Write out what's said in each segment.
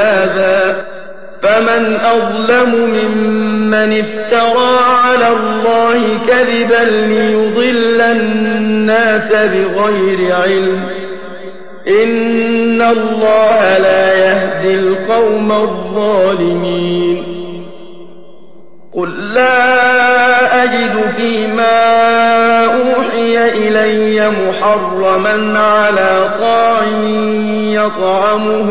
هذا فمن أظلم ممن افترى على الله كذبا ليضل الناس بغير علم إن الله لا يهدي القوم الظالمين قل لا أجد فيما أوحي إلي محرما على طاع يطعمه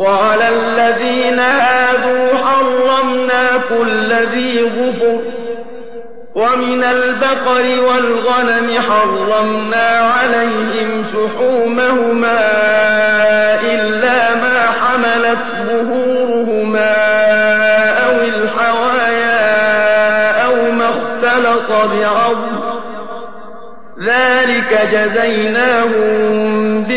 وعلى الذين هادوا حرمنا كل ذي غفر ومن البقر والغنم حرمنا عليهم شحومهما إلا ما حملت ظهورهما أو الحوايا أو ما اختلط بعض ذلك جزيناهم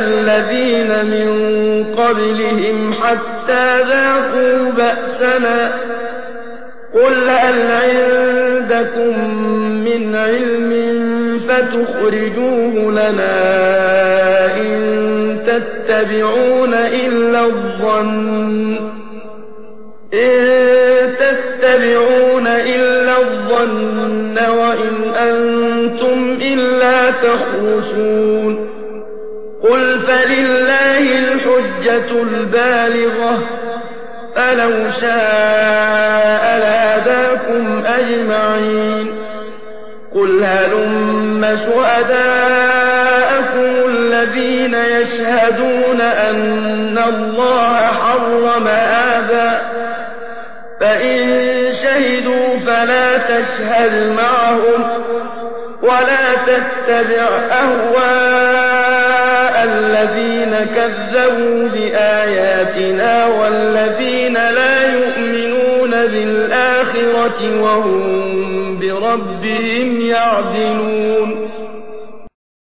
الذين من قبلهم حتى ذاقوا بأسنا. قل هل عندكم من علم فتخرجوه لنا إن تتبعون إلا الظن إن تتبعون إلا الظن وإن أنتم إلا تخرسون الحجة البالغة. فلو شاء لهداكم أجمعين. قل هلم شهداءكم الذين يشهدون أن الله حرم هذا. فإن شهدوا فلا تشهد معهم ولا تتبع أهواءهم. الذين كذبوا بآياتنا والذين لا يؤمنون بالآخرة وهم بربهم يعدلون.